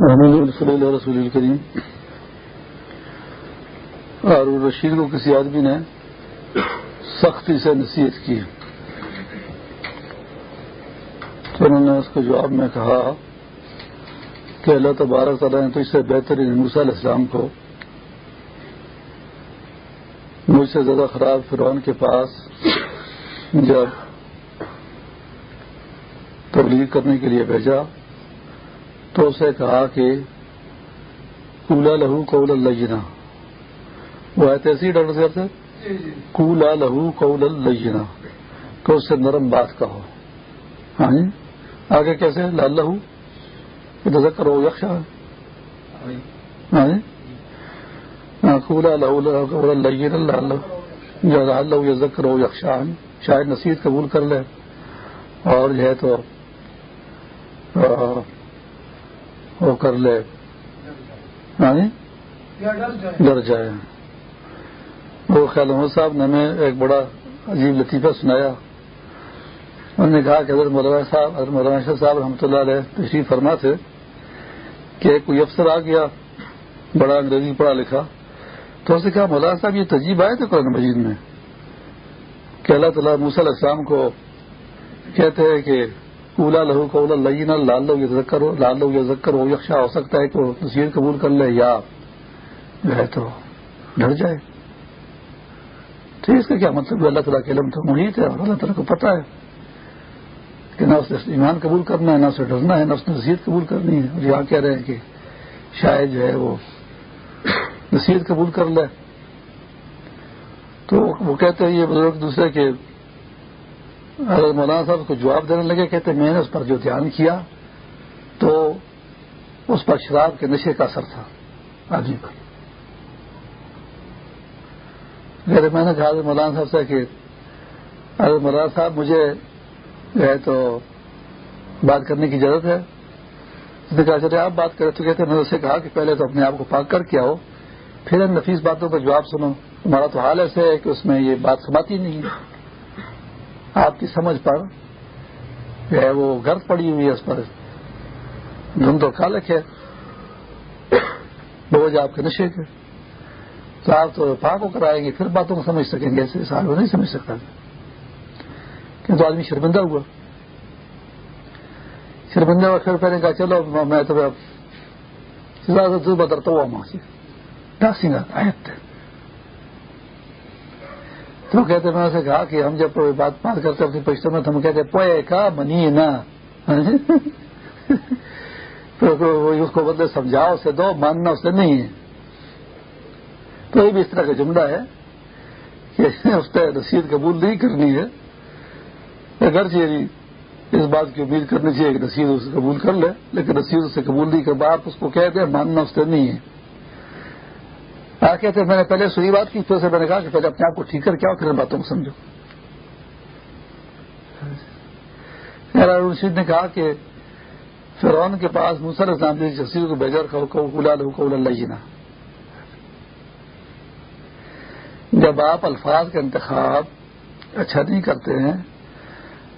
صلی اللہ رسول الکریم۔ اور رشید کو کسی آدمی نے سختی سے نصیحت کی۔ تو انہوں نے اس کو جواب میں کہا کہ اللہ تبارک تعالیٰ نے تو اس سے بہترین یعنی موسیٰ علیہ السلام کو مجھ سے زیادہ خراب فرعون کے پاس جب تبلیغ کرنے کے لیے بھیجا۔ تو اسے کہا کہ کولا لہو قول الجنا وہ اسی ڈاکٹر صاحب سے جی، جی۔ کولا لہو قول الجنا کہ اس سے نرم بات کہو۔ ہاں جی؟ آگے کیسے؟ لال لہو۔ یکشا ہاں جی؟ ہاں، کولا لہو قول الجنا لال لہو۔ کرو یکشا شاید نصیحت قبول کر لے۔ اور جو ہے تو وہ کر لے۔ ہاں جی؟ ڈر جائے۔ وہ خیال محمد صاحب نے ہمیں ایک بڑا عجیب لطیفہ سنایا۔ انہوں نے کہا کہ حضرت مولانا صاحب حضرت مولانا شاہ صاحب رحمۃ اللہ علیہ تشریف فرما تھے کہ کوئی افسر آ گیا بڑا انگریزی پڑھا لکھا۔ تو اسے کہا مولانا صاحب یہ تجیب آئے تھے قرآن مجید میں کہ اللہ تعالیٰ موسیٰ علیہ السلام کو کہتے ہیں کہ کولا لہو کولا لین لال لو یہ ذکر ہو لال لو یہ ذکر ہو یکشا ہو سکتا ہے کہ وہ تصویر قبول کر لے، یا جو ہے تو ڈر جائے۔ ٹھیک اس کا کیا مطلب اللہ تعالیٰ کے علم تو محیط ہے اور اللہ تعالیٰ کو پتا ہے کہ نہ اسے ایمان قبول کرنا ہے، نہ اسے ڈرنا ہے، نہ اس نے نصیحت قبول کرنی ہے۔ اور یہاں کہہ رہے ہیں کہ شاید جو ہے وہ نصیحت قبول کر لے۔ تو وہ کہتے ہیں یہ بزرگ دوسرے کے حضرت مولانا صاحب کو جواب دینے لگے، کہتے، میں نے اس پر جو دھیان کیا تو اس پر شراب کے نشے کا اثر تھا۔ آدمی پر میں نے کہا، حضرت مولانا صاحب سے کہ، حضرت مولانا صاحب، مجھے جو ہے تو بات کرنے کی ضرورت ہے۔ اس نے کہا، چلے، آپ بات کریں۔ تو کہتے، میں نے اسے کہا کہ پہلے تو اپنے آپ کو پاک کر کے آؤ، پھر ان نفیس باتوں کا جواب سنو۔ ہمارا تو حال ایسے ہے کہ اس میں یہ بات سماتی نہیں ہے۔ آپ کی سمجھ پر جو ہے وہ گرد پڑی ہوئی ہے اس پر۔ دھند و کالک ہے بوجھ آپ کے نشے کے تو آپ تو پاک ہو کر آئیں گے، پھر باتوں کو سمجھ سکیں گے، ایسے سال وہ نہیں سمجھ سکتا۔ کہ تو آدمی شرمندہ ہوا۔ شرمندہ ہوا، پھر پہلے کہا، چلو میں تو بدرتا ہوا ماں سے۔ ڈاسنگ آیت۔ تو کہتے میں نے کہا کہ ہم جب بات بات کرتے اپنی پشتوں میں تو ہم کہتے پوئے کا منی نا. اس کو بدلے مطلب سمجھاؤ، اسے دو، ماننا اسے نہیں ہے۔ تو یہ بھی اس طرح کا جملہ ہے کہ اس پہ رسید قبول نہیں کرنی ہے۔ اگرچہ جی یعنی اس بات کی امید کرنی چاہیے کہ رسید اسے قبول کر لے، لیکن رسید اسے قبول نہیں کر آپ اس کو کہتے ہیں ماننا اس سے نہیں ہے۔ کہتے میں نے پہلے سنی بات کی پھر سے میں نے کہا کہ پہلے اپنے آپ کو ٹھیک کر کیا پھر باتوں کو سمجھو۔ رشید نے کہا کہ فرعون کے پاس مسر اسلام جسی کو بےجر اللہ جینا جب آپ الفاظ کا انتخاب اچھا نہیں کرتے ہیں،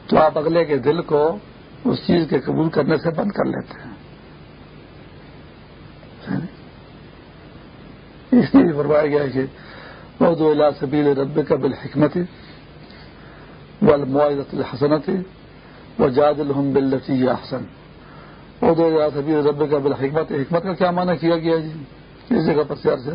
تو آپ اگلے کے دل کو اس چیز کے قبول کرنے سے بند کر لیتے ہیں۔ اس لیے فرمایا گیا ہے کہ اردو اللہ سبیل رب کا بالحکمت والمعزت الحسنت و جاد الحم بلتی احسن۔ اردو اللہ سبیل رب کا بالحکمت، حکمت کا کیا معنی کیا گیا جی؟ کس جگہ پر پیار سے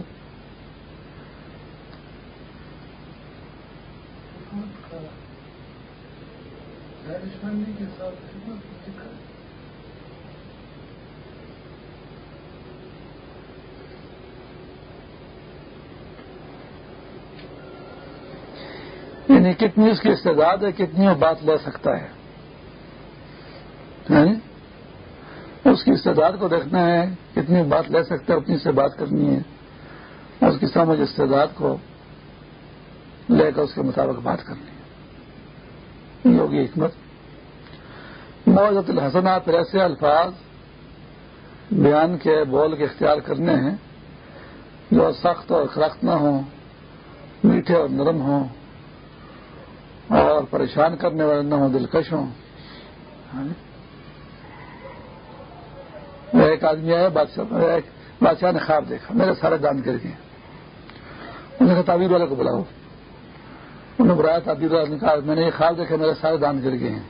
کے ساتھ یعنی کتنی اس کی استعداد ہے، کتنی وہ بات لے سکتا ہے۔ یعنی اس کی استعداد کو دیکھنا ہے، کتنی بات لے سکتا ہے اتنی سے بات کرنی ہے۔ اس کی سمجھ، استعداد کو لے کر اس کے مطابق بات کرنی ہے۔ یہ ہوگی حکمت۔ موجود الحسنات پھر ایسے الفاظ بیان کے بول کے اختیار کرنے ہیں جو سخت اور خرخت نہ ہوں، میٹھے اور نرم ہوں۔ اور پریشان کرنے والے نہ ہوں، دلکش ہوں۔ ایک آدمی آیا، بادشاہ ایک بادشاہ نے خواب دیکھا، میرے سارے دان کر گئے۔ انہوں نے تعبیر والے کو بلاؤ۔ انہوں نے بلایا، تعبیر والے نے کہا، میں نے یہ خواب دیکھا، میرے سارے دان گر گئے۔ ہیں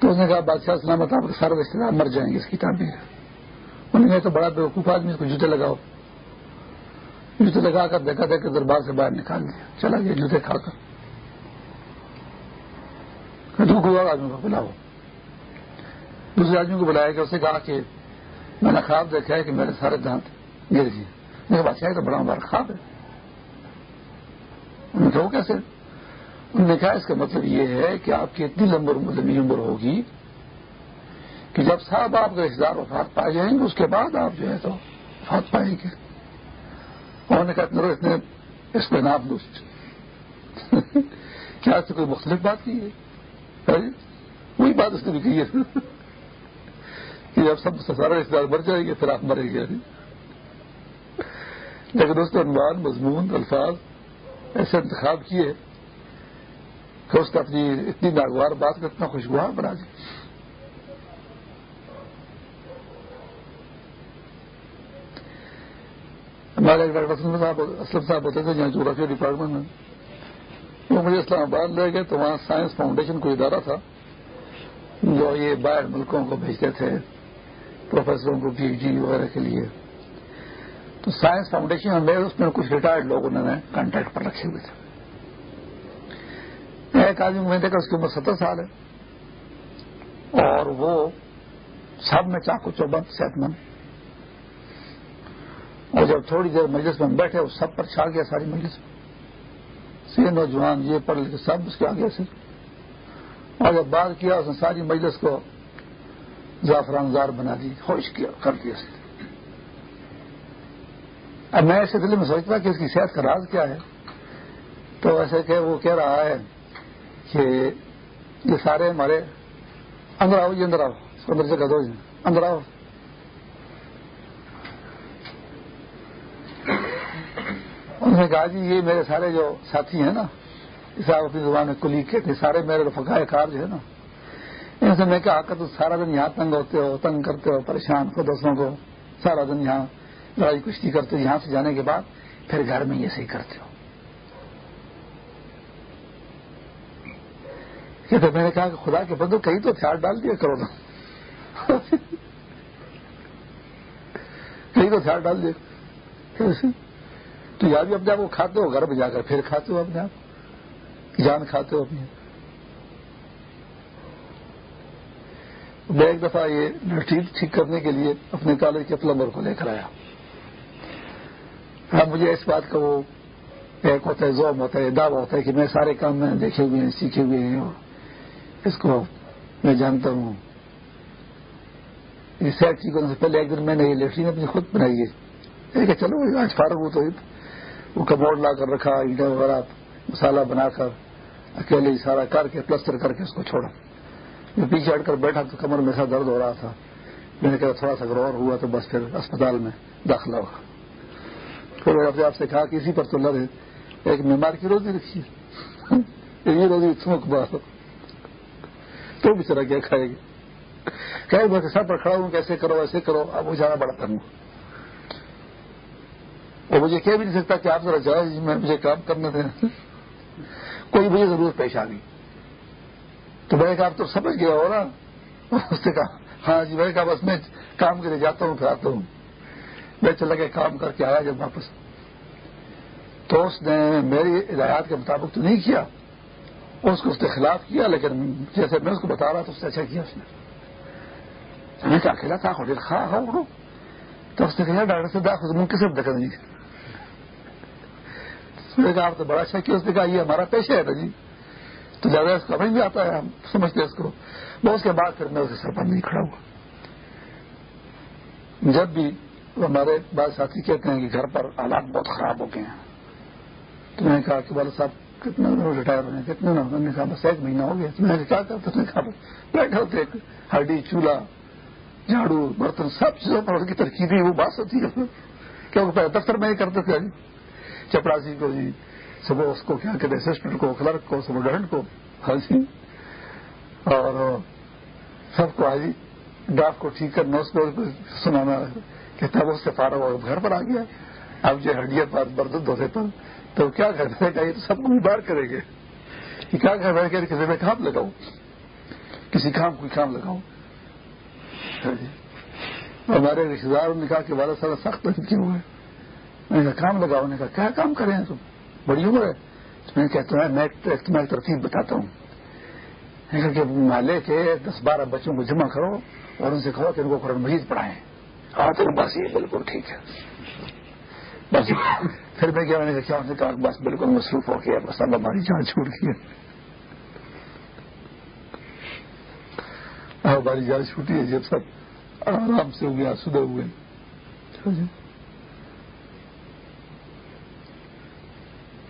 تو اس نے کہا، بادشاہ سلامت آپ کے سارے رشتے دار مر جائیں گے، اس کی تعبیر۔ انہوں نے تو بڑا بے وقوف آدمی اس کو جوتے لگاؤ۔ جوتے لگا کر دیکھا دیکھ کے دربار سے باہر نکال دیا، چلا گیا، جوتے کھا کر۔ آدمی کو بلاؤ۔ دوسرے آدمی کو بلایا کہ اسے کہا کہ میں نے خواب دیکھا ہے کہ میرے سارے دانت گر گئے۔ میرے بادشاہ تو بڑا بار خواب ہے۔ انہوں نے کہا کیسے؟ انہوں نے کہا، اس کا مطلب یہ ہے کہ آپ کی اتنی لمبر لمبی عمر ہوگی کہ جب صاحب آپ کا رشتے دار وفات پائے جائیں گے، اس کے بعد آپ جو ہے تو وفات پائیں گے۔ انہوں نے کہا، اتنے اس پہ نام دوست۔ کیا اس سے کوئی مختلف بات کی ہے؟ جی؟ وہی بات اس نے بھی کی ہے۔ کہ جب سب سارا رشتے دار مر جائیں گے، پھر آپ مریں گے۔ لیکن اس عنوان، مضمون، الفاظ ایسے انتخاب کیے کہ اس نے اپنی اتنی ناگوار بات کو اتنا خوشگوار بنا دی ہمارے ڈاکٹر صاحب، اسلم صاحب ہوتے تھے جہاں جغرافیہ ڈپارٹمنٹ میں۔ وہ مجھے اسلام آباد لے گئے تو وہاں سائنس فاؤنڈیشن کو ادارہ تھا، جو یہ باہر ملکوں کو بھیجتے تھے، پروفیسروں کو پی ایچ ڈی وغیرہ کے لیے۔ تو سائنس فاؤنڈیشن میں اس میں کچھ ریٹائرڈ لوگ انہوں نے کانٹیکٹ پر رکھے ہوئے تھے۔ ایک آدمی میں دیکھا، اس کی عمر ستر سال ہے۔ اور وہ سب میں چاقو چوبند، صحت مند۔ اور جب تھوڑی دیر مجلس میں بیٹھے، وہ سب پر چھا گیا ساری مجلس میں۔ سی نوجوان یہ پڑھ لکھے سب اس کے آگے سے۔ اور جب بات کیا، اس نے ساری مجلس کو زعفران زار بنا دی، خوش کیا، کر دیا اب میں ایسے دل میں سوچتا کہ اس کی صحت کا راز کیا ہے۔ تو ایسے کہ وہ کہہ رہا ہے کہ یہ سارے ہمارے اندر آؤ جی اندر آؤ اندر سے دو جی اندر آؤ۔ انہوں نے کہا جی یہ میرے سارے جو ساتھی ہیں نا صاحب اپنی زبان میں کلی کے تھے، سارے میرے رفقائے کار جو ہے نا، ان سے میں کہا کر تو سارا دن یہاں تنگ ہوتے ہو، تنگ کرتے ہو، پریشان کو دوستوں کو سارا دن یہاں لڑائی کشتی کرتے ہو، یہاں سے جانے کے بعد پھر گھر میں یہ صحیح کرتے ہو۔ تو میں نے کہا کہ خدا کے بندو کہیں تو ہتھیار ڈال دیا کرو نا۔ کہیں تو ہتھیار ڈال دیا۔ تو یا بھی اپنے آپ کو کھاتے ہو، گھر میں جا کر پھر کھاتے ہو اپنے آپ جان کھاتے ہو اپنے میں ایک دفعہ یہ ٹھیک کرنے کے لیے اپنے کالج کے پلمبر کو لے کر آیا۔ ہاں مجھے اس بات کا وہ ایک ہوتا ہے زوم ہوتا ہے، دعویٰ ہوتا ہے کہ میں سارے کام میں دیکھے ہوئے ہیں، سیکھے ہوئے ہیں اور اس کو میں جانتا ہوں۔ یہ سیٹ ٹھیک ہونے سے پہلے ایک دن میں نے یہ لیٹرین اپنی خود بنائی ہے۔ کہ چلو، آج فارغ ہو تو وہ کموڈ لا کر رکھا اینٹیں وغیرہ، مسالہ بنا کر، اکیلے سارا کر کے، پلسٹر کر کے اس کو چھوڑا۔ میں پیچھے ہٹ کر بیٹھا تو کمر میں سا درد ہو رہا تھا۔ میں نے کہا تھوڑا سا غور ہوا تو بس پھر اسپتال میں داخلہ ہوا پھر میں اپنے آپ سے کہا کہ اسی پر تو لڑے۔ ایک بیمار کی روزی رکھی۔ یہ روزی سمک بات تو بھی طرح کیا کھائے گی کہ میں سر پر کھڑا ہوں، کیسے کرو، ایسے کرو، اب وہ جانا بڑا کروں اور مجھے کہہ بھی نہیں سکتا کہ آپ ذرا جائے جی میں مجھے کام کرنے تھے کوئی مجھے ضرورت پیش آ گئی۔ تو میں نے کہا، آپ تو سمجھ گیا ہو نا؟ اس نے کہا ہاں جی میں نے کہا، بس میں کام کے لیے جاتا ہوں، پھر آتا ہوں۔ میں چلا کے کام کر کے، آیا جب واپس۔ تو اس نے میری ہدایات کے مطابق تو نہیں کیا، اس کو اس کے خلاف کیا، لیکن جیسے میں اس کو بتا رہا تو اس سے اچھا کیا اس نے۔ میں کیا اکیلا تھا ہوٹل خا ہو تو اس نے کہا، ڈاکٹر سے داخل من کسی دکھا نہیں نے کہا آپ تو بڑا اچھا کیا اس نے کہا یہ ہمارا پیشہ ہے نا جی۔ تو زیادہ اس کا بھی آتا ہے، ہم سمجھتے ہیں اس کو۔ وہ اس کے بعد پھر میں اسے سر پر نہیں کھڑا ہوا۔ جب بھی ہمارے بعض ساتھی کہتے ہیں کہ گھر پر حالات بہت خراب ہو گئے ہیں، تو میں نے کہا کہ والد صاحب کتنے ریٹائر ہوئے کتنے نہ نے کہا بس ایک مہینہ ہو گیا۔ تو میں نے کیا کرتا نے کہا بیٹھے ہوتے ہڈی، چولہا، جھاڑو، برتن، سب چیزوں پر اس کی ترکیبی وہ بات ہوتی ہے کیونکہ دفتر میں ہی کرتے تھے؟ چپراسی کو جی صبح اس کو کیا کہتے اسسٹنٹ کو کلرک کو ڈنٹ کو ہاں جی۔ اور سب کو آئی ڈاک کو ٹھیک کرنا، اس کو سنانا کہ تب اس سے پارا ہوا گھر پر آ گیا۔ اب جو ہڈیا پاس بردد ہوتے پر تو کیا کرنے کا یہ تو سب کو بار کریں گے۔ کہ کیا کرنا کہ کسی میں کام لگاؤ۔ کسی کام کوئی کام لگاؤ۔ ہاں جی۔ ہمارے رشتے داروں نے کہا کہ والد سارا سخت کیوں ہے۔ میں نے کہا، کام لگاؤ نے کہا، کیا کام کریں تم؟ بڑی عمر ہے۔ میں کہتا ہوں، میں تمہیں ترتیب بتاتا ہوں۔ کہ محلے کے دس بارہ بچوں کو جمع کرو اور ان سے کہو کہ ان کو قرآن مجید پڑھائیں۔ ہاں تو بس یہ بالکل ٹھیک ہے۔ بس پھر میں کیا میں نے کہا، کیا بس بالکل مصروف ہو گیا، بس اب ہماری جان چھوٹ گئی ہماری جان چھوٹی ہے، جب سب آرام سے ہو گیا، سدھر ہوئے۔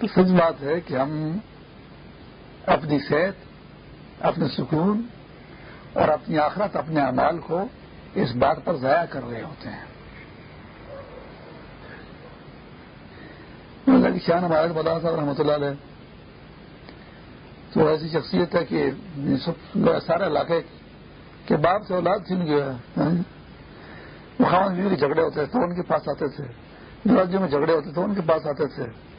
تو سچ بات ہے کہ ہم اپنی صحت، اپنے سکون اور اپنی آخرت، اپنے اعمال کو اس بات پر ضائع کر رہے ہوتے ہیں۔ شان ہمارے بلا صاحب رحمۃ اللہ علیہ۔ تو ایسی شخصیت ہے کہ سارے علاقے کے باپ سے اولاد چھن گیا خان بیوی کے جھگڑے ہوتے تھے، تو ان کے پاس آتے تھے۔ جو میں جھگڑے ہوتے تھے ان کے پاس آتے تھے۔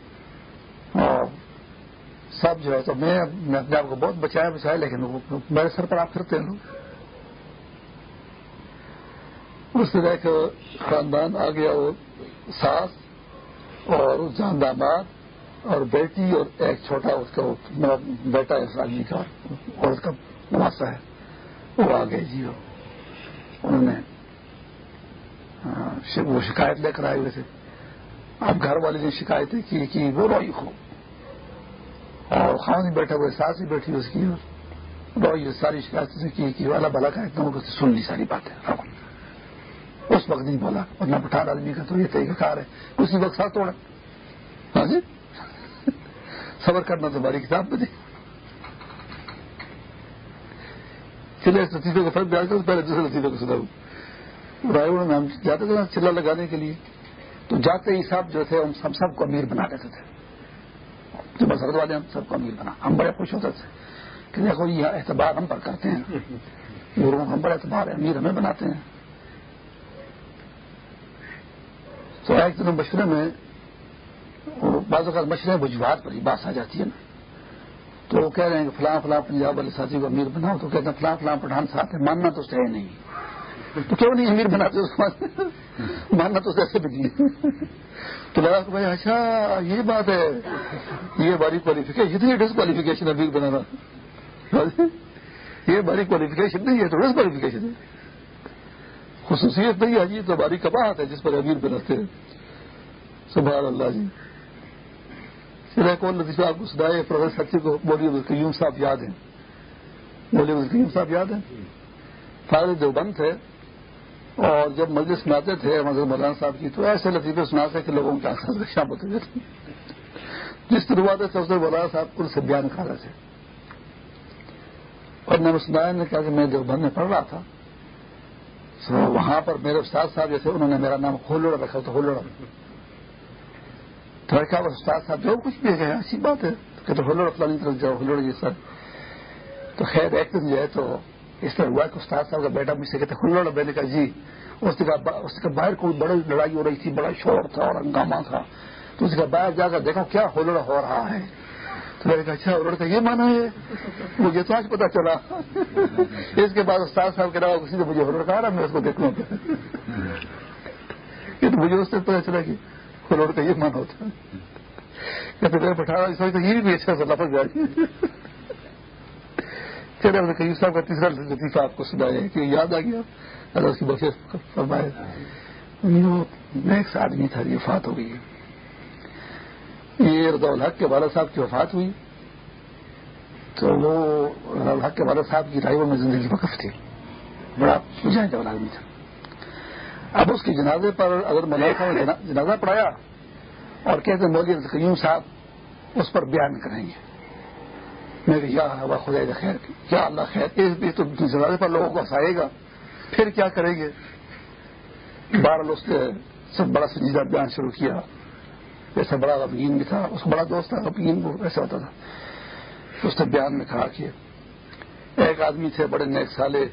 سب جو ہے تو میں اپنے آپ کو بہت بچایا بچایا، لیکن میرے سر پر آپ پھرتے ہیں۔ اس طرح کا خاندان آ گیا، وہ ساس اور جان داماد اور بیٹی اور ایک چھوٹا، اس کا بیٹا ہے، اس آدمی کا، اور اس کا نواسا ہے۔ وہ آ گئے جی انہوں نے ہاں، وہ شکایت لے کر آئے ہوئے تھے۔ اب گھر والے نے شکایتیں کی کہ وہ روئی ہو۔ خان ہی بیٹھا ہوئے ساس ہی بیٹھی، اس کی اور یہ ساری شکایت سے کی کہ والا بلا کا اتنا سن لی ساری باتیں۔ اس وقت نہیں بولا اور نہ پٹھان آدمی کا تو یہ طریقہ کار ہے۔ اسی وقت ساتھ توڑا۔ ہاں جی؟ صبر کرنا تو ہماری کتاب میں تھی چلے لطیفے کو فرق بیاض کر پہلے دوسرے لطیفے کو سدھروں رائے میں ہم جاتے تھے چلا لگانے کے لیے۔ تو جاتے ہی صاحب جو تھے، ہم سب کو امیر بنا دیتے تھے۔ جو مسرت والے ہم سب کو امیر بنا۔ ہم بڑے خوش ہوتے تھے کہ دیکھو، یہ اعتبار ہم پر کرتے ہیں۔ ہم بڑے اعتبار امیر ہمیں بناتے ہیں۔ تو ایک دن مشورے میں بعض اوقات مشورے وجوہات پر ہی بات آ جاتی ہے نا۔ تو وہ کہہ رہے ہیں کہ فلاں فلاں پنجاب والے ساتھی کو امیر بناؤ تو کہتے ہیں فلاں فلاں پٹھان ساتھ ہے ماننا تو ہے نہیں۔ تو کیوں نہیں امیر بناتے اس کو ماننا تو ایسے بھی نہیں تو لگا کہ بھائی اچھا یہ بات ہے۔ یہ باری کوالیفکیشن ہے ڈس کوالیفکیشن امیر بنانا۔ یہ باری کوالیفکیشن نہیں ہے تو ڈس کوالیفکیشن ہے۔ خصوصیت نہیں ہے جی تو باری کباہت ہے جس پر امیر بناتے ہیں۔ سبحان اللہ جی۔ پھر ایک لطیفہ آپ کو سنائے پروفیسر سچی جی کو بولی قیوم صاحب یاد ہیں۔ بولی قیوم صاحب یاد ہیں؟ فارغ دیوبند تھے اور جب مجلس سناتے تھے مذہب مولانا صاحب کی، تو ایسے لطیفے سناتے کہ لوگوں کے آسان شام ہوتے تھے جس دروازے سے اسے مولانا صاحب کو سے بیان کھا رہے تھے۔ اور میں سنایا نے کہا کہ میں دیوبند میں پڑھ رہا تھا۔ تو وہاں پر میرے استاد صاحب جیسے انہوں نے میرا نام کھولوڑا رکھا تو کھولوڑا تو کہا استاد صاحب جو کچھ بھی ہے ایسی بات ہے۔ کہ تو ہولوڑا فلانی طرف جاؤ، ہولوڑا جی سر۔ تو خیر، ایک دن جو ہے تو اس طرح ہوا کہ استاد صاحب کا بیٹا مجھ سے کہتے ہولوڑا میں نے کہا جی. اس نے اس کا باہر کوئی بڑی لڑائی ہو رہی تھی، بڑا شور تھا اور ہنگامہ تھا. تو اس کا باہر جا کر دیکھو کیا ہولوڑا ہو رہا ہے. تو میں نے کہا اچھا ہولوڑا کا یہ مانا ہے؟ مجھے تو آج پتا چلا۔ اس کے بعد استاد صاحب کے علاوہ کسی نے مجھے ہولوڑا کہا رہا میں اس کو دیکھ لوں یہ تو مجھے اس سے پتا چلا کہ ہولوڑ کا یہ مانا ہوتا ہے۔ بٹھا رہا یہ بھی اچھا سا لفظ جائے چلے ہم نے صاحب کا تیسرا لطیفہ آپ کو سنایا کہ یاد آ گیا؟ اگر اس کی بچے فرمائے۔ نیکس آدمی تھا، یہ وفات ہو گئی یہ رضا الحق کے والد صاحب کی وفات ہوئی۔ تو وہ رضا الحق کے والد صاحب کی رائے میں زندگی وقف تھی۔ بڑا مجھے جب آدمی تھا۔ اب اس کے جنازے پر اگر ملائکہ نے جنازہ پڑھایا اور کہتے مودی قیوم صاحب اس پر بیان کریں گے۔ میں یا ہوا خدا خیر کیا اللہ خیر، اس تو جنازے پر لوگوں کو ہنسائے گا۔ پھر کیا کریں گے؟ بارہ اس نے سب بڑا سنجیدہ بیان شروع کیا۔ جیسا بڑا غمگین بھی تھا، اس بڑا دوست تھا، غمگین وہ، ایسا ہوتا تھا۔ اس نے بیان میں کھڑا کیا ایک آدمی تھے بڑے نیک سالے،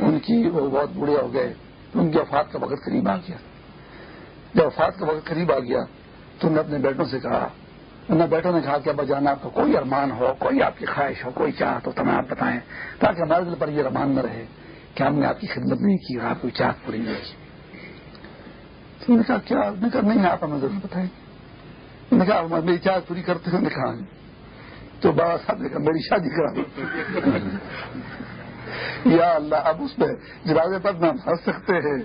ان کی وہ بہت بوڑھے ہو گئے، ان کی وفات کا وقت قریب آ گیا۔ جب وفات کا وقت قریب آ گیا، تو نے اپنے بیٹوں سے کہا انہوں بیٹوں نے کہا کہ ابا جانا آپ کا کوئی ارمان ہو، کوئی آپ کی خواہش ہو، کوئی چاہت ہو، تو میں آپ بتائیں۔ تاکہ ہمارے دل پر یہ ارمان نہ رہے کہ ہم نے آپ کی خدمت نہیں کی اور آپ کوئی چاہت پوری نہیں کی۔ تو نے کہا، کیا؟ نے کہا، نہیں، آپ ہمیں ضرور بتائیں۔ نے کہا میری چاہت پوری کرتے ہیں۔ کہا تو بابا صاحب نے کہا، میری شادی کرا یا اللہ، اب اس میں جنازے پر نہ ہنس سکتے ہیں۔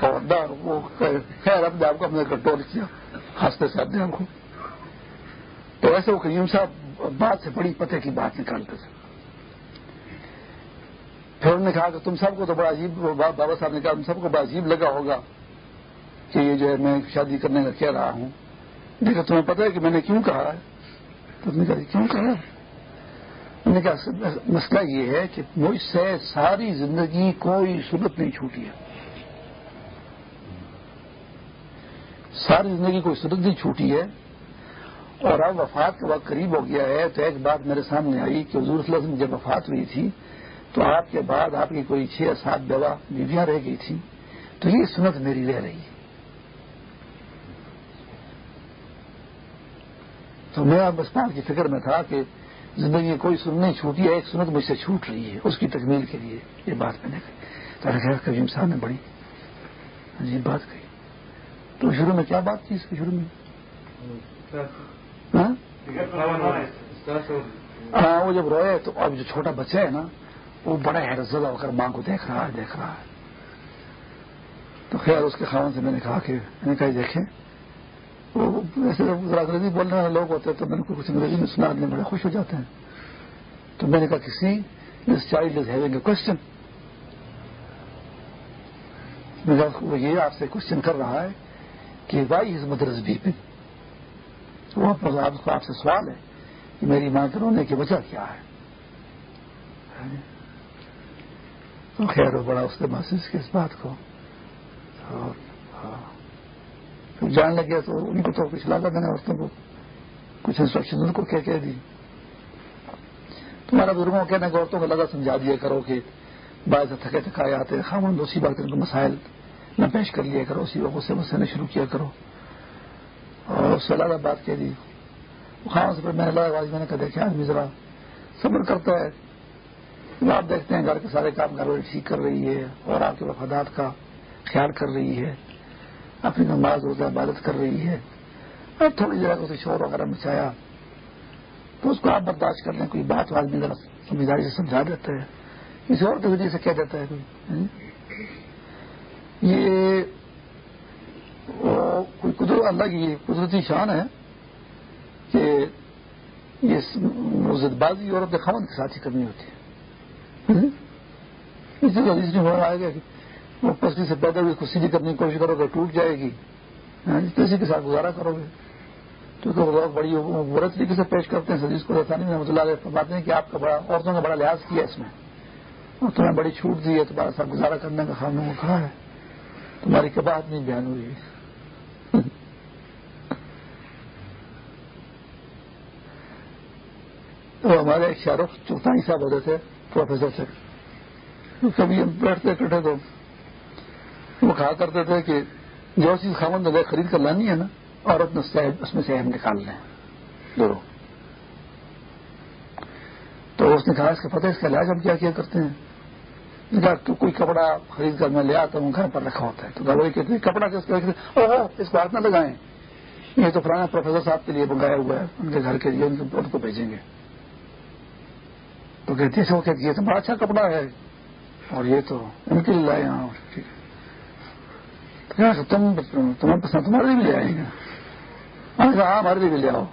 اور وہ خیر اپنے آپ کو ہم نے کنٹرول کیا۔ ہنستے سے اپنے آپ کو۔ تو ایسے وہ کریم صاحب بات سے بڑی پتے کی بات نکالتے تھے پھر انہوں نے کہا کہ تم سب کو تو بڑا عجیب بابا صاحب نے کہا تم سب کو بڑا عجیب لگا ہوگا کہ یہ جو ہے میں شادی کرنے کا کہہ رہا ہوں۔ دیکھا تمہیں پتا ہے کہ میں نے کیوں کہا ہے؟ نے کہا کیوں کہا نے کہا مسئلہ یہ ہے کہ مجھ سے ساری زندگی کوئی سنت نہیں چھوٹی ہے۔ ساری زندگی کوئی سنت نہیں چھوٹی ہے۔ اور اب وفات کا وقت قریب ہو گیا ہے تو ایک بات میرے سامنے آئی کہ حضور صلی اللہ علیہ وسلم جب وفات ہوئی تھی تو آپ کے بعد آپ کی کوئی چھ یا سات بیوہ بیویاں رہ گئی تھیں تو یہ سنت میری رہ رہی ہے۔ تو میں اب اس بات کی فکر میں تھا کہ زندگی کوئی سنت نہیں چھوٹی ہے، ایک سنت مجھ سے چھوٹ رہی ہے، اس کی تکمیل کے لیے یہ بات میں نے کہی تو کبھی صاحب نے بڑی عجیب بات کہی۔ تو شروع میں کیا بات تھی اس کے شروع میں؟ ہاں, وہ جب روئے تو اب جو چھوٹا بچہ ہے نا وہ بڑا حیرت زدہ ہو کر ماں کو دیکھ رہا ہے دیکھ رہا ہے۔ تو خیر اس کے خاون سے میں نے کہا کہ میں نے کہا دیکھیں۔ وہ ایسے انگریزی بولنے والے لوگ ہوتے ہیں تو میں نے کچھ انگریزی میں سنا دیں بڑے خوش ہو جاتے ہیں۔ تو میں نے کہا کسی this child is having a question وہ یہ آپ سے کوشچن کر رہا ہے کہ وائی از مدرس بی پی وہ آپ سے سوال ہے کہ میری ماں کے رونے کی وجہ کیا ہے؟ تو خیر و بڑا اس نے محسوس کیا اس بات کو۔ ہاں۔ جان لگے تو ان کو تو پچھلا تھا میں نے عورتوں کو کچھ انسٹرکشن ان کو کیا کہہ دی۔ تمہارا بزرگوں کہنا کہ عورتوں کو لگا سمجھا دیا کرو کہ بعض تھکے تھکائے آتے خامن اسی بات ان کو مسائل نہ پیش کر لیا کرو، اسی وقت سے مسئلے شروع کیا کرو۔ اور اس سے زیادہ بات کہہ دی۔ خان سے میں نے آواز میں نے کہا دیکھا آدمی ذرا صبر کرتا ہے۔ آپ دیکھتے ہیں گھر کے سارے کام گھر والی ٹھیک کر رہی ہے اور آپ کے وفادات کا خیال کر رہی ہے۔ اپنی نماز روزہ عبادت کر رہی ہے۔ اور تھوڑی جگہ اسے شور وغیرہ مچایا۔ تو اس کو آپ برداشت کر لیں، کوئی بات آدمی ذرا سمجھداری سے سمجھا دیتا ہے۔ کسی اور کے سے کہہ دیتا ہے کوئی یہ اللہ کی قدرتی شان ہے کہ یہ بازی عورت خاون کے ساتھ ہی کرنی ہوتی ہے۔ اس میں آئے گا کہ وہ پسلی سے پیدا ہوئی اس کو سیدھی کرنے کی کوشش کرو گے ٹوٹ جائے گی۔ ہاں اسی کے ساتھ گزارا کرو گے۔ کیونکہ وہ لوگ بڑی برت طریقے سے پیش کرتے ہیں جس کو آسانی میں مطلع بات ہیں کہ آپ کا بڑا، عورتوں کا بڑا لحاظ کیا اس میں۔ اور تمہیں بڑی چھوٹ دی ہے، تمہارا ساتھ گزارا کرنے کا خانوں کو کہا ہے۔ تمہاری کب بات نہیں بیان ہوئی تو ہمارے ایک شاہ رخ چوتھائی صاحب ہوتے تھے، پروفیسر سے کبھی ہم بیٹھتے کٹے تو وہ کہا کرتے تھے کہ جو چیز خامن نے خرید کر لانی ہے نا اور اپنے اس میں سے اہم نکال لیں۔ دو تو اس نے کہا، اس کا پتہ اس کا علاج ہم کیا کیا کرتے ہیں؟ تو کوئی کپڑا خرید کر میں لے آتا ہوں، گھر پر رکھا ہوتا ہے۔ تو دوائی کہتے ہیں، کپڑا کس کا اس کو ہاتھ نہ لگائیں۔ یہ تو پرانا پروفیسر صاحب کے لیے منگایا ہوا ہے، ان کے گھر کے لیے، ان کو بھیجیں گے۔ تو کہتی ہے وہ کہتی ہے تو بڑا اچھا کپڑا ہے۔ اور یہ تو ان کے لیے لائے ہاں تم تمہیں پسند تمہارے لیے بھی لے آئیں گے۔ ہم نے کہا ہاں ہمارے لیے بھی لے آؤ۔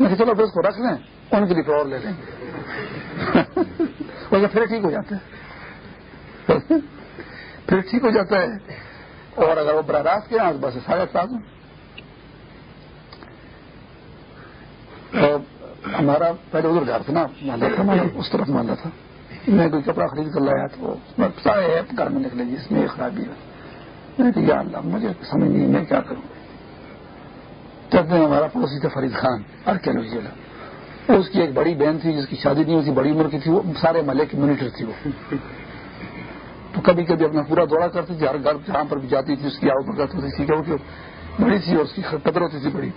میں کہ چلو، پھر اس کو رکھ لیں۔ ان کے لیے اور لے لیں گے۔ وہ پھر ٹھیک ہو جاتا ہے۔ پھر ٹھیک ہو جاتا ہے۔ اور اگر وہ براہ راست کے آس ہاں، بس سارے ساتھ ہمارا پہلے ادھر گھر تھا نا محلہ تھا اس طرف محلہ تھا۔ میں کوئی کپڑا خرید کر لایا تو سارے ایپ گھر میں نکلے جس میں یہ خرابی ہے۔ میں یا اللہ، مجھے سمجھ نہیں، میں کیا کروں؟ تب میں ہمارا پڑوسی تھا فرید خان ہر کیا ضلع اس کی ایک بڑی بہن تھی، جس کی شادی نہیں ہوئی تھی، بڑی عمر کی تھی، وہ سارے محلے کی منیٹر تھی وہ۔ تو کبھی کبھی اپنا پورا دورہ کرتی تھی ہر گھر جہاں پر بھی جاتی تھی، اس کی آؤٹ کرتی تھی سیکھا بڑی سی اور اس کی قدر ہوتی تھی بڑی۔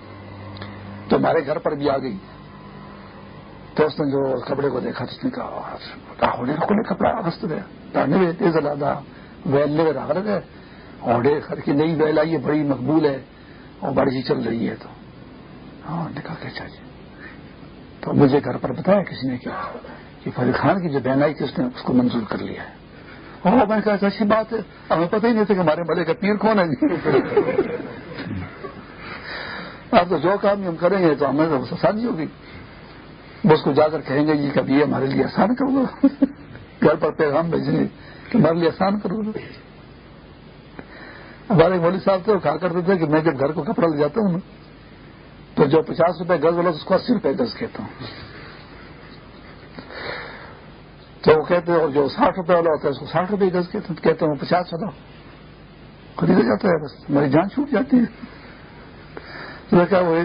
تو ہمارے گھر پر بھی آ گئی۔ تو اس نے جو کپڑے کو دیکھا تو اس نے کہا ہونے کپڑا ہست گیا تیز الادا ویل لے رہا گئے اور کی نئی ویل آئی ہے بڑی مقبول ہے. اور بڑی چل رہی ہے تو. ہاں نے کہا کہ اچھا جی تو مجھے گھر پر بتایا، کسی نے کیا؟ کہ فری خان کی جو بہن آئی تھی، اس نے اس کو منظور کر لیا ہے. اور میں کہا اچھی بات ہے؟ ہمیں پتہ ہی نہیں تھا کہ ہمارے ملے کا پیر کون ہے. جی آپ تو جو کام ہم کریں گے تو ہمیں تو آسانی ہوگی. اس کو جا کر کہیں گے جی کبھی یہ ہمارے لیے آسان کرو گا گھر پر پیغام بھیجیں گے کہ ہمارے لیے آسان کرو گا ہمارے مولوی صاحب تو کہا کرتے تھے کہ میں جب گھر کو کپڑا لے جاتا ہوں نا، تو جو پچاس روپے گز والا اس کو اسی روپے گز کہتا ہوں۔ تو وہ کہتے ہیں، اور جو ساٹھ روپے والا ہوتا ہے، اس کو ساٹھ روپے گز کہتے ہیں۔ کہتے ہیں، وہ پچاس والا۔ خریدا جاتا ہے بس میری جان چھوٹ جاتی ہے۔ تو کہا، وہ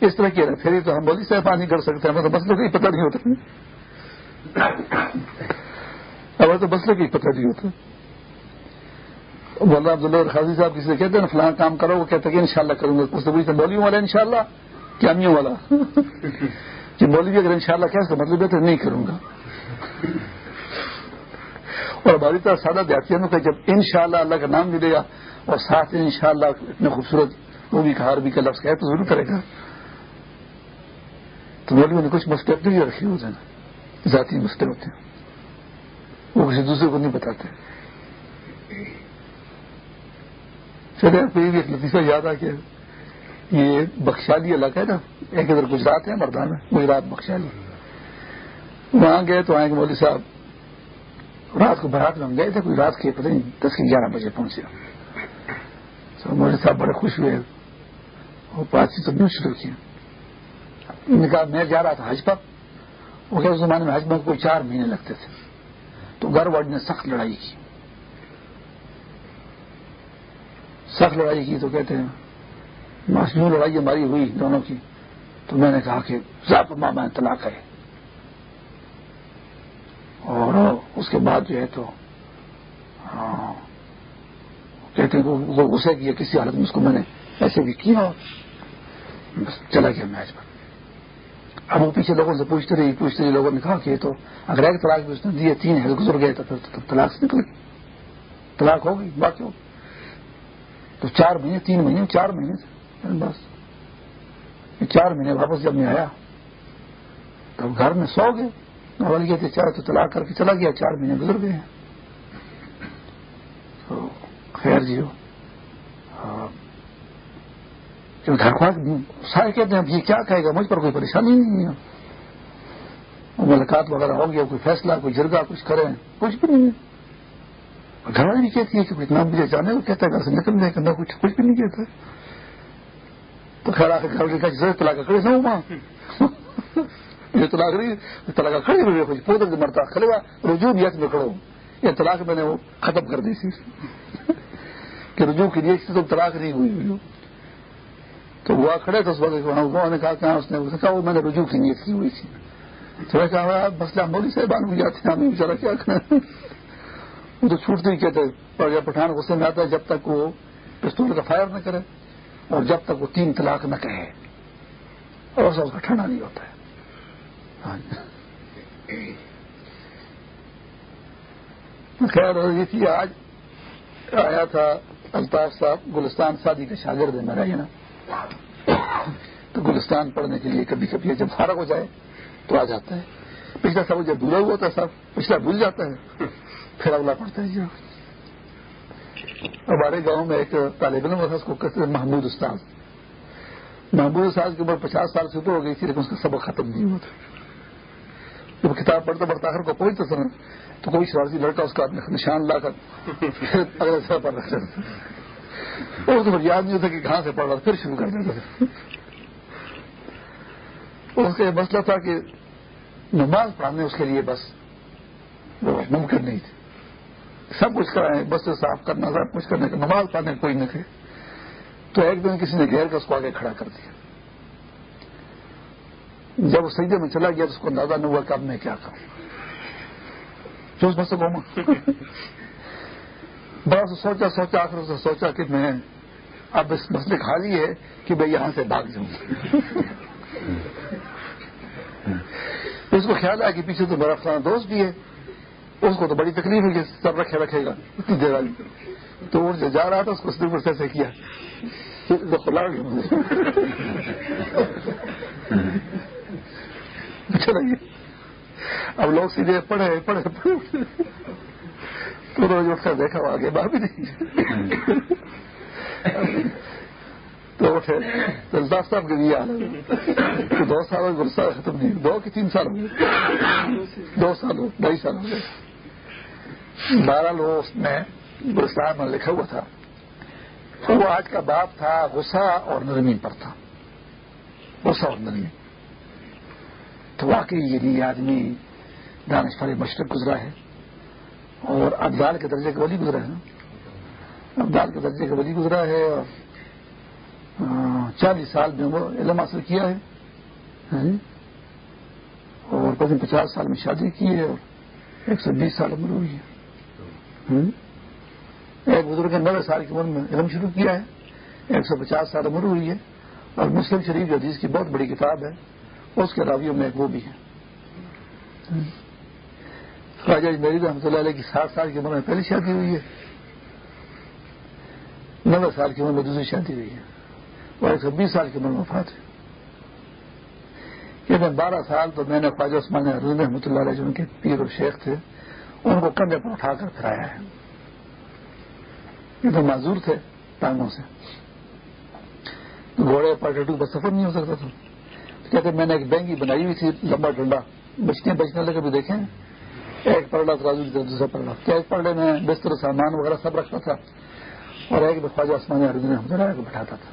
اس طرح کی پھر تو ہم بولی سے پانی کر سکتے ہیں ہمیں تو مسئلے کا ہی پتہ نہیں ہوتا۔ ہمیں تو مسئلے کا ہی پتہ نہیں ہوتا۔ مولانا عبداللہ خاضی صاحب کسی سے کہتے ہیں فلاں کام کرو وہ کہتے کہ انشاءاللہ کروں گا۔ اس سے پوچھتے مولیوں والا انشاءاللہ کیا میوں والا؟ کہ مولوی بھی اگر انشاءاللہ شاء اللہ مطلب ہے تو نہیں کروں گا۔ اور ہماری طرح سادہ دیہاتیوں کا جب انشاءاللہ اللہ کا نام ملے گا اور ساتھ ان شاء اللہ اتنے خوبصورت وہ بھی کہار بھی کا لفظ ہے تو ضرور کرے گا۔ تو مولویوں نے کچھ مسئلے اپنے رکھے ہوتے ہیں، ذاتی مسئلے ہوتے ہیں۔ وہ کسی دوسرے کو نہیں بتاتے۔ چلے کوئی بھی ایک لطیفہ یاد آ کے یہ بخشالی علاقہ ہے نا، ایک ادھر گجرات ہے، مردان میں گجرات بخشالی۔ وہاں گئے تو آئے کہ مودی صاحب۔ رات کو بارات میں ہم گئے تھے، کوئی رات کے پتہ نہیں، دس کے گیارہ بجے پہنچے۔ تو مودی صاحب بڑے خوش ہوئے۔ اور بات چیت نہیں شروع کی۔ نے کہا، میں جا رہا تھا حج پر۔ وہ کہ اس زمانے میں حج میں کوئی چار مہینے لگتے تھے۔ تو گھر والے نے سخت لڑائی کی۔ سخت لڑائی کی تو کہتے ہیں معصوم لڑائی ہماری ہوئی دونوں کی۔ تو میں نے کہا کہ، ذات ماما طلاق ہے۔ اور اس کے بعد جو ہے تو ہاں۔ کہتے ہیں، وہ غصے کیا کسی حالت میں اس کو میں نے ایسے بھی کیا بس چلا گیا میچ پر۔ اب وہ پیچھے لوگوں سے پوچھتے رہی پوچھتے رہی لوگوں نے کہا کہ تو اگر ایک طلاق بھی اس نے دیے تین ہے گزر گئے تو پھر طلاق سے نکل طلاق ہو گئی باقی ہو تو چار مہینے، تین مہینے، چار مہینے بس۔ چار مہینے واپس جب میں آیا، تو گھر میں سو گئے۔ اول چار تو طلاق کر کے چلا گیا، چار مہینے گزر گئے تو خیر جی ہو۔ گھر کو سارے کہتے ہیں اب یہ کیا کہے گا؟ مجھ پر کوئی پریشانی نہیں ہے۔ ملاقات وغیرہ ہو گیا، کوئی فیصلہ، کوئی جرگا کچھ کریں کچھ بھی نہیں ہے۔ گھر والے بھی کہتی ہے کہ اتنا مجھے جانے کو کہتا ہے گھر سے نکلنے کا کچھ کچھ بھی نہیں کہتا۔ تو خیر آ کے گھر کا جیسے تلا کھڑے سے وہاں یہ طلاق نہیں، طلاق کھڑے ہوئے کچھ پودے مرتا کھڑے گا رجوع بھی میں کھڑا ہوں یہ طلاق میں نے وہ ختم کر دی تھی۔ کہ رجوع کی لیے طلاق نہیں ہوئی ہوئی۔ تو وہ کھڑے تھے اس وقت انہوں نے کہا کہ ہاں، اس نے کہا، وہ میں نے رجوع کی نیت کی ہوئی تھی۔ تو میں کہا ہاں، مسئلہ مولی صاحبان ہو جاتے ہیں ہمیں بچارا کیا کریں وہ تو چھوٹتے ہی کہتے، پر جب پٹھان غصے میں آتا ہے، جب تک وہ پستول کا فائر نہ کرے اور جب تک وہ تین طلاق نہ کہے، اور اس کا ٹھنڈا نہیں ہوتا ہے۔ ہاں جی۔ خیر، یہ تھی آج، آیا تھا الطاف صاحب، گلستان شادی کے شاگرد ہے میرا یہ نا۔ تو گلستان پڑھنے کے لیے کبھی کبھی جب فارغ ہو جائے تو آ جاتا ہے۔ پچھلا سب جب دورا ہوا تھا سب پچھلا بھول جاتا ہے، پھر اگلا پڑتا ہے۔ جی ہمارے گاؤں میں ایک طالب علم تھا اس کو کہتے ہیں محمود استاد۔ محمود استاد کی عمر پچاس سال سے اوپر ہو گئی تھی، لیکن اس کا سبق ختم نہیں ہوا تھا۔ جب کتاب پڑھتا پڑھتا آخر کو پہنچتا تھا تو کوئی شرارتی لڑکا اس کا نشان لا کر اگلے سر پر رکھ وہ تو یاد نہیں ہوتا کہ کہاں سے پڑھ رہا پھر شروع کر دیتا۔ اس کا یہ مسئلہ تھا کہ نماز پڑھنے اس کے لیے بس ممکن نہیں تھی۔ سب کچھ کرائے بس سے صاف کرنا، سب کچھ کرنے کا نماز پڑھنے کوئی نہ تھے تو ایک دن کسی نے گھیر کر اس کو آگے کھڑا کر دیا۔ جب وہ سجدے میں چلا گیا تو اس کو اندازہ نہیں ہوا کہ اب میں کیا کروں۔ جو اس بس سے بڑا سا سوچا سوچا، آخر سے سوچا کہ میں اب اس مسئلے کا حال ہے کہ میں یہاں سے بھاگ جاؤں۔ اس کو خیال آیا کہ پیچھے تو میرا فلانا دوست بھی ہے۔ اس کو تو بڑی تکلیف ہے کہ سب رکھے رکھے گا۔ اتنی دیر تو وہ جو جا رہا تھا، اس کو صرف سے ایسے کیا۔ کھلا گیا۔ اچھا اب لوگ سیدھے پڑھے پڑھے پڑھے۔ تو روز دیکھا وہ آگے باہر بھی نہیں۔ تو اٹھے تو الطاف صاحب کے لیے دو سال ہو ختم نہیں دو کہ تین سال ہو گئے دو سال ہو، ڈھائی سال ہو گئے۔ بارہ لوگ اس میں گلستان میں لکھا ہوا تھا۔ وہ آج کا باپ تھا، غصہ اور نرمی پر تھا۔ غصہ اور نرمی۔ تو واقعی یہ آدمی دانش فری مشرق گزرا ہے۔ اور ابدال کے درجے کا ولی گزرا ہے ابدال کے درجے کا ولی گزرا ہے اور چالیس سال میں وہ علم حاصل کیا ہے۔ ہاں جی۔ اور کبھی پچاس سال میں شادی کی ہے اور ایک سو بیس سال عمر ہوئی ہے۔ ہاں جی۔ ایک بزرگ نے نوے سال کی عمر میں علم شروع کیا ہے۔ ایک سو پچاس سال عمر ہوئی ہے۔ اور مسلم شریف حدیث کی بہت بڑی کتاب ہے۔ اس کے راویوں میں ایک وہ بھی ہے۔ ہاں جی۔ ہاں خواجہ میری رحمۃ اللہ علیہ کی سات سال کی عمر میں پہلی شادی ہوئی ہے، نوے سال کی عمر میں دوسری شادی ہوئی ہے اور ایک سو بیس سال کی عمر میں وفات ہوئی کہ میں بارہ سال تو میں نے خواجہ عثمان رحمۃ اللہ علیہ جو ان کے پیر اور شیخ تھے، ان کو کندھے پر اٹھا کر پھرایا ہے۔ یہ تو معذور تھے ٹانگوں سے۔ گھوڑے پر ٹٹو پر سفر نہیں ہو سکتا تھا۔ کہتے میں نے ایک بینگی بنائی ہوئی تھی، لمبا ڈنڈا۔ بچنے بچنے لگے بھی دیکھیں۔ ایک پرڈا ترازو کی دوسرا پرڈا کیا ایک پرڈے میں بستر سامان وغیرہ سب رکھتا تھا؟ اور ایک خواجہ آسمان اردو نے کو بٹھاتا تھا۔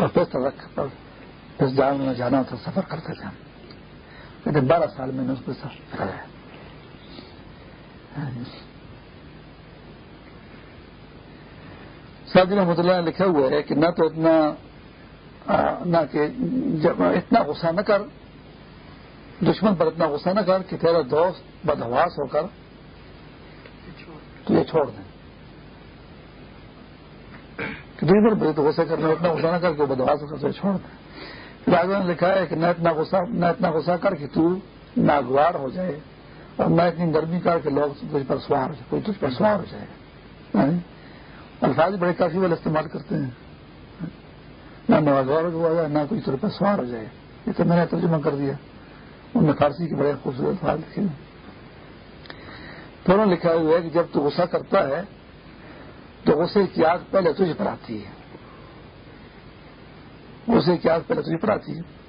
اور پھر رکھ پھر جان میں جانا تھا سفر کرتے تھے کہتے بارہ سال میں نے اس کو سفر کرایا۔ ہاں جی۔ سعد رحمۃ اللہ نے لکھا ہوا ہے کہ نہ تو اتنا نہ کہ جب اتنا غصہ نہ کر دشمن پر اتنا غصہ نہ کر کہ تیرا دوست بدہواس ہو کر تجھے چھوڑ دیں۔ دشمن پر تو غصہ کرنا، اتنا غصہ نہ کر کے بدہواس ہو کر تجھے چھوڑ دیں۔ پھر آگے نے لکھا ہے کہ نہ اتنا غصہ، نہ اتنا غصہ کر کہ تو ناگوار ہو جائے اور نہ اتنی گرمی کر کے لوگ تجھ پر سوار ہو جائے، کوئی تجھ پر سوار ہو جائے۔ الفاظ بڑے کافی والے استعمال کرتے ہیں۔ نہ ناگوار ہوا جائے نہ کوئی تجھ پر سوار ہو جائے۔ یہ تو میں نے ترجمہ کر دیا۔ انہوں نے فارسی کے بڑے خوبصورت فال لکھے تو انہوں نے لکھا ہوا ہے کہ جب تو غصہ کرتا ہے، تو غصے کی آگ پہلے تجھے پر آتی ہے۔ غصے کی آگ پہلے تجھے پر آتی ہے۔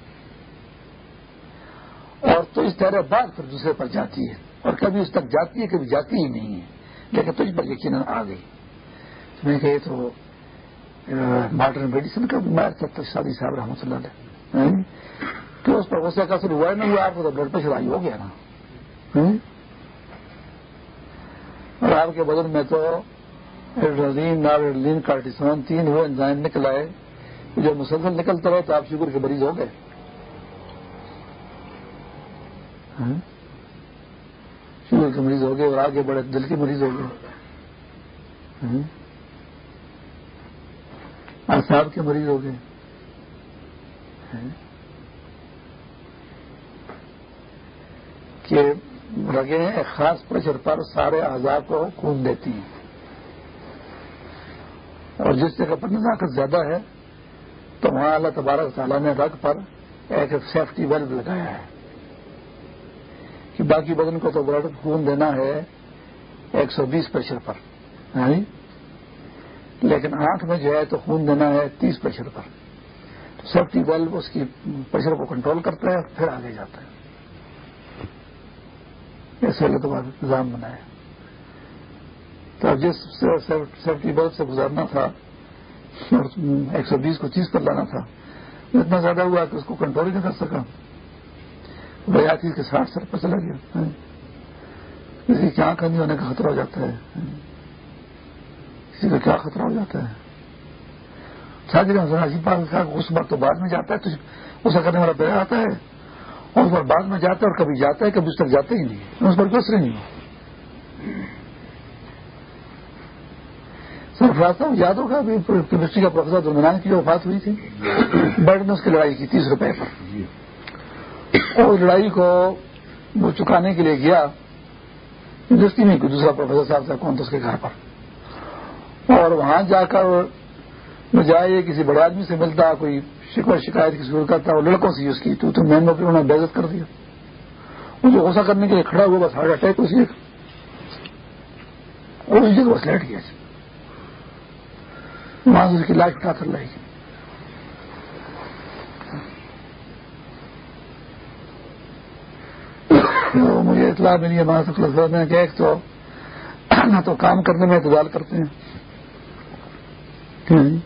اور تو اس طرح بعد پھر دوسرے پر جاتی ہے۔ اور کبھی اس تک جاتی ہے، کبھی جاتی ہی نہیں ہے۔ لیکن تجھ پر یقیناً آ گئی۔ میں کہ تو ماڈرن میڈیسن کا بیمار تھا شادی صاحب رحمۃ اللہ علیہ۔ ہاں؟ تو اس پر غصے کا اثر ہوا ہے نا ہوا، آپ کو تو بلڈ پریشر آئی ہو گیا نا۔ اور آپ کے بدن میں تو ایڈرلین کارٹیسون، تین وہ انجائم نکل آئے۔ جو مسلسل نکلتے رہے تو آپ شوگر کے مریض ہو گئے۔ شوگر کے مریض ہو گئے اور آگے بڑے دل کے مریض ہو گئے۔ آساب کے مریض ہو گئے۔ کہ رگیں ایک خاص پریشر پر سارے اعضاء کو خون دیتی ہیں۔ اور جس جگہ پر نزاکت زیادہ ہے، تو وہاں اللہ تبارک تعالیٰ نے رگ پر ایک سیفٹی ویلو لگایا ہے۔ کہ باقی بدن کو تو بلڈ خون دینا ہے ایک سو بیس پریشر پر ہاں جی؟ لیکن آنکھ میں جو ہے تو خون دینا ہے تیس پریشر پر۔ تو سیفٹی ویلو اس کی پریشر کو کنٹرول کرتا ہے پھر آگے جاتا ہے۔ ایسے اللہ تبارک انتظام بنایا تو جس سیفٹی بلب سے گزارنا تھا اور ایک سو بیس کو تیس پر لانا تھا، اتنا زیادہ ہوا کہ اس کو کنٹرول ہی نہیں کر سکا۔ بیا چیز کے ساٹھ سر پر چلا گیا۔ کسی کی آنکھ نہیں ہونے کا خطرہ ہو جاتا ہے۔ کسی کا کیا خطرہ ہو جاتا ہے۔ شاید اس بار تو بعد میں جاتا ہے، تو اسے کرنے والا بیا آتا ہے۔ اس پر بعد میں جاتا ہے اور کبھی جاتا ہے کبھی اس تک جاتے ہی نہیں اس پر کس نہیں صاحب یاد ہوگا ابھی کیمسٹری کا پروفیسر درمیان کی جو وفات ہوئی تھی بیٹھ نے اس کی لڑائی کی تیس روپے پر۔ اور لڑائی کو وہ چکانے کے لیے گیا۔ یونیورسٹی میں کوئی دوسرا پروفیسر صاحب تھا کون تھا اس کے گھر پر؟ اور وہاں جا کر بجائے کسی بڑے آدمی سے ملتا کوئی شکوا شکایت کی ضرورت کرتا وہ لڑکوں سے یوز کی تو مین نوکری انہوں نے بےزت کر دیا۔ مجھے غصہ کرنے کے لیے کھڑا ہوا بس ہارٹ اٹیک اسی اسی جگہ بس لیٹ گیا جی۔ وہاں سے اس کی لاش اٹھا کر لائی جی۔ مجھے اطلاع ملی ہے مہا میں کہ ایک تو نہ تو کام کرنے میں اعتدال کرتے ہیں۔ ہاں جی۔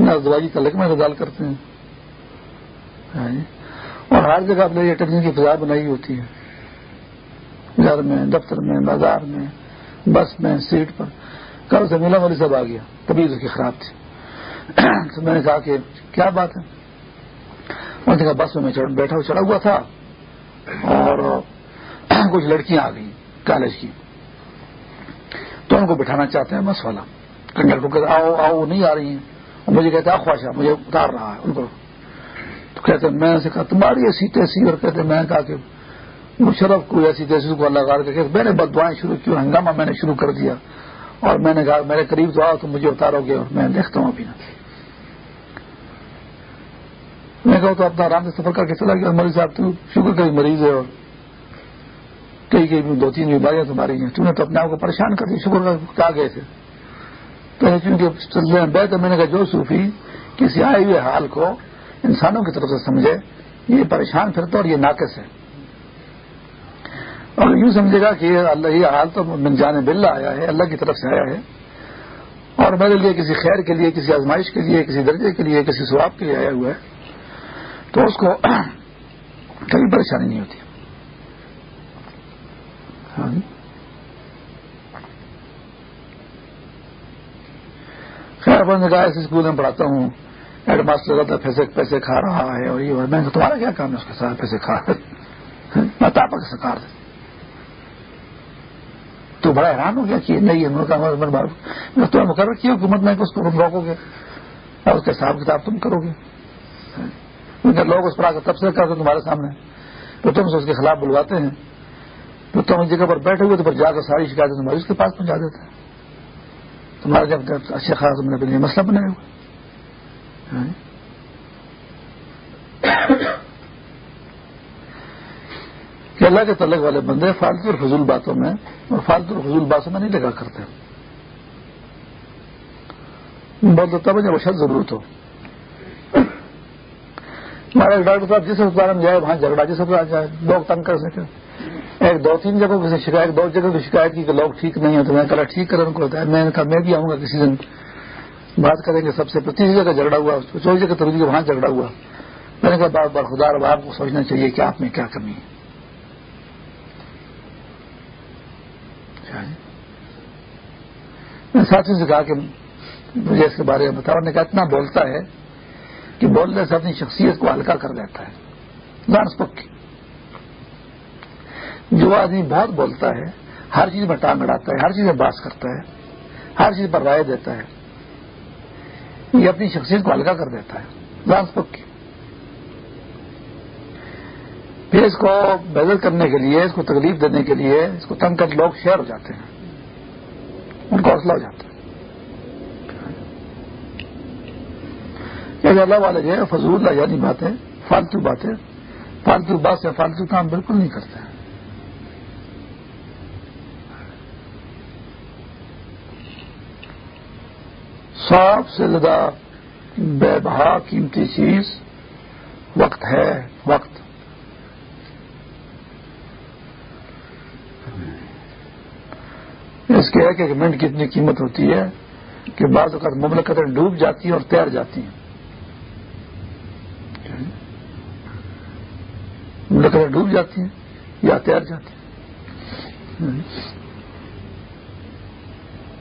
نہ دوائی کا میں اعتدال کرتے ہیں۔ ہاں جی۔ اور ہر جگہ اپنے یہ ٹرین کی فضا بنائی ہوتی ہے۔ گھر میں، دفتر میں، بازار میں، بس میں، سیٹ پر۔ کل سے میلا والی سب آ گیا۔ تبھی اس کی خراب تھی۔ تو میں نے کہا کہ کیا بات ہے؟ انہوں نے کہا بس میں بیٹھا ہوا چڑھا ہوا تھا۔ اور کچھ لڑکیاں آ گئی کالج کی۔ تو ان کو بٹھانا چاہتے ہیں، بس والا۔ کنڈکٹر آؤ آؤ، نہیں آ رہی ہیں۔ مجھے کہتے خواہشہ مجھے اتار رہا ہے، ان کو۔ تو کہتے میں نے کہا، تمہاری ایسی تیسی اور کہتے میں نے کہا کہ مشرف کو ایسی تیسی کو اللہ کار کے میں نے بد دعائیں شروع کی، ہنگامہ میں نے شروع کر دیا۔ اور میں نے کہا، میرے قریب تو آؤ تو مجھے اتارو گے۔ اور میں دیکھتا ہوں ابھی۔ نا میں کہا تو اپنا آرام سے سفر کر کے چلا گیا۔ مریض صاحب، تو شکر کئی مریض ہے، اور کئی کئی دو تین بیماریاں تمہاری ہیں۔ تم نے تو اپنے آپ کو پریشان کر دیا، شکر کہا گئے تھے۔ تو چونکہ بیت میں نے کہا، جو صوفی کسی آئے ہوئے حال کو انسانوں کی طرف سے سمجھے، یہ پریشان پھرتا اور یہ ناقص ہے۔ اور یوں سمجھے گا کہ اللہ یہ حال تو من جان بلّہ آیا ہے، اللہ کی طرف سے آیا ہے۔ اور میرے لیے کسی خیر کے لیے، کسی آزمائش کے لیے، کسی درجے کے لیے، کسی سواب کے لیے آیا ہوا ہے، تو اس کو کبھی پریشانی نہیں ہوتی۔ ہاں جی۔ ہاں جی۔ خیر نے کہا، ایسے اسکول میں پڑھاتا ہوں۔ ہیڈ ماسٹر زیادہ پیسے پیسے کھا رہا ہے اور یہ۔ میں تمہارا کیا کام ہے اس کے ساتھ؟ پیسے کھا۔ میں تاپا کے سکار دے تو بڑا حیران ہو گیا کہ نہیں ہے تمہیں مقرر کی حکومت میں اس کو روکو گے۔ اور اس کے حساب کتاب تم کرو گے۔ لوگ اس پر آ کر تبصرہ کرتے تمہارے سامنے۔ تو تم سے اس کے خلاف بلواتے ہیں۔ تو تم جگہ پر بیٹھے ہوئے تو پھر جا کر ساری شکایتیں تمہاری اس کے پاس پہنچا دیتے ہیں۔ تمہارا جب اچھے خاص تم نے مسئلہ بنایا ہوا ہاں۔ کہ اللہ کے تعلق والے بندے فالتو اور فضول باتوں میں اور فالتو اور فضول باتوں میں نہیں لگا کرتے۔ بہت تب جب اشد ضرورت ہو۔ ہمارے ڈاکٹر صاحب جس اسپتال میں جائے، وہاں جھگڑا جس اسپتال جائے، لوگ تنگ کر سکے ایک دو تین جگہوں کی شکایت، دو جگہ کی شکایت کی کہ لوگ ٹھیک نہیں ہوتے میں کہا ٹھیک کرنے کو ہوتا ہے میں نے کہا میں بھی آؤں گا کسی دن۔ بات کریں گے سب سے تیسری جگہ جھگڑا ہوا چوبیس جگہ تبدیلی وہاں جھگڑا ہوا۔ میں نے کہا بار بار خدا اب آپ کو سوچنا چاہیے کہ آپ میں کیا کمی ہے۔ میں ساتھیوں سے کہا کہ مجھے اس کے بارے میں بتاؤ، نے کہا اتنا بولتا ہے کہ بولنے سے اپنی شخصیت کو ہلکا کر دیتا ہے۔ لانس پکی جو آدمی بہت بولتا ہے، ہر چیز میں ٹانگ اڑاتا ہے، ہر چیز میں باس کرتا ہے، ہر چیز پر رائے دیتا ہے، یہ اپنی شخصیت کو ہلکا کر دیتا ہے لانس پکی پھر اس کو بہتر کرنے کے لیے، اس کو تکلیف دینے کے لیے، اس کو تنگ کر لوگ شیئر ہو جاتے ہیں۔ ان کا حوصلہ ہو جاتا ہے۔ اللہ والے جو ہے فضول یعنی باتیں، فالتو باتیں، فالتو بات سے فالتو کام بالکل نہیں کرتے۔ ہیں سب سے زیادہ بے بہا قیمتی چیز وقت ہے، وقت۔ اس کے ایک ایک منٹ کی اتنی قیمت ہوتی ہے کہ بعض اوقات مملکتیں ڈوب جاتی ہیں اور تیر جاتی ہیں۔ مملکتیں ڈوب جاتی ہیں یا تیر جاتی ہیں۔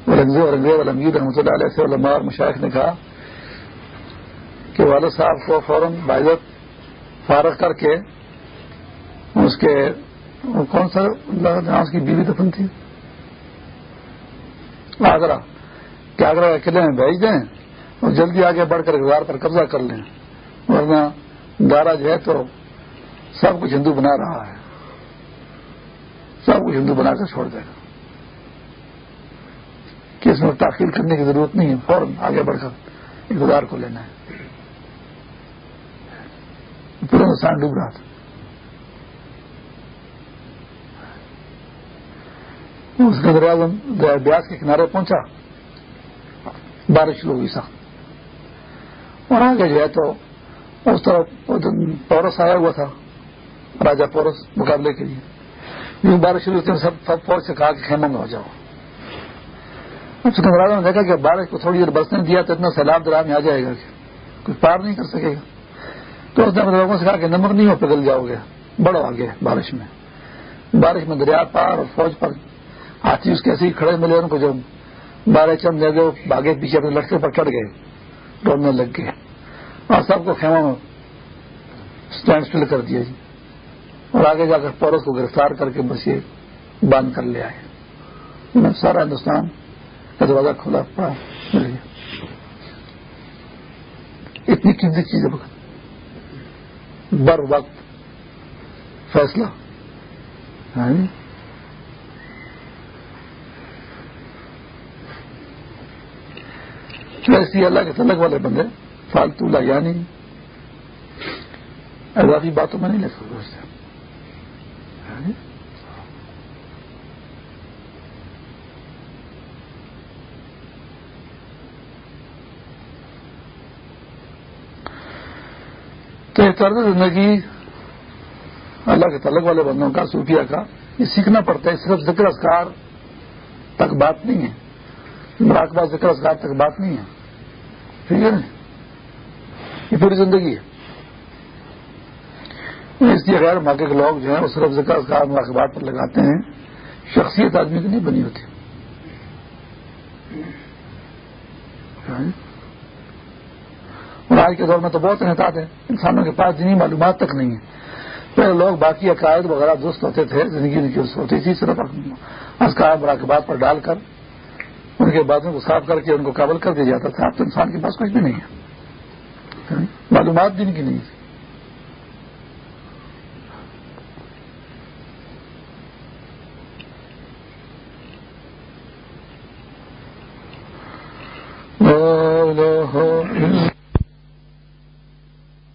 اورنگزیب علمگیر رحمۃ اللہ علیہ سے علماء اور مشائق نے کہا کہ والد صاحب کو فوراً باعزت فارغ کر کے اس کے کون سا اس کی بیوی دفن تھی آگرہ کہ آگرہ کے قلعے میں بھیج دیں اور جلدی آگے بڑھ کر اقتدار پر قبضہ کر لیں ورنہ دارا جو ہے تو سب کچھ ہندو بنا رہا ہے سب کچھ ہندو بنا کر چھوڑ دے گا کہ اس میں تاخیر کرنے کی ضرورت نہیں ہے، فوراً آگے بڑھ کر اقتدار کو لینا ہے۔ پورا نقصان ڈوب رہا تھا۔ اس کے دریا بیاس کے کنارے پہنچا۔ بارش ہوئی سا اور آگے جو ہے تو اس طرح پورس آیا ہوا تھا راجا پورس مقابلے کے لیے۔ بارش شروع ہوئی سب فوج سے کہا کہ خیموں میں ہو جاؤ۔ سکندراز نے دیکھا کہ بارش کو تھوڑی دیر برسنے دیا تو اتنا سیلاب دریا میں آ جائے گا۔ کہ کچھ پار نہیں کر سکے گا۔ تو اس نے اپنے لوگوں سے کہا کہ نمبر نہیں ہو پگل جاؤ گے۔ بڑو آگے بارش میں۔ بارش میں دریا پار اور فوج پر ہاتھی اس کے ایسے ہی کھڑے ملے ان کو جو بارہ چند جگہ بھاگے پیچھے اپنے لڑکے پر چڑھ گئے۔ دوڑنے لگ گئے۔ اور سب کو خیمہ میں اسٹینڈ اسٹل کر دیا جی۔ اور آگے جا کر پورس کو گرفتار کر کے بس یہ بند کر لیا ہے سارا ہندوستان دروازہ کھلا پڑا۔ مل گیا اتنی قیمتی چیز ہے بر وقت فیصلہ۔ ہاں جی؟ اللہ کے تلک والے بندے فالتو لا یعنی۔ اضافی باتوں میں نہیں لکھ سکتے تو یہ طرز زندگی اللہ کے تعلق والے بندوں کا صوفیہ کا، یہ سیکھنا پڑتا ہے، صرف ذکر اسکار تک بات نہیں ہے۔ مراقبہ، ذکر اسکار تک بات نہیں ہے۔ ٹھیک ہے نا؟ یہ پوری زندگی ہے۔ اس لیے غیر موقع کے لوگ جو ہیں، وہ صرف ذکر اسکار مراقبات پر لگاتے ہیں۔ شخصیت آدمی کی نہیں بنی ہوتی اور آج کے دور میں تو بہت انحطاط ہے۔ انسانوں کے پاس جنہیں معلومات تک نہیں ہے۔ پہلے لوگ باقی عقائد وغیرہ درست ہوتے تھے، زندگی ان کی ہوتی تھی، صرف اسکار مراقبات پر ڈال کر، ان کے باتوں کو صاف کر کے ان کو قابل کر دیا جاتا تھا۔ اب تو انسان کے پاس کچھ بھی نہیں ہے۔ معلومات بھی ان کی نہیں ہے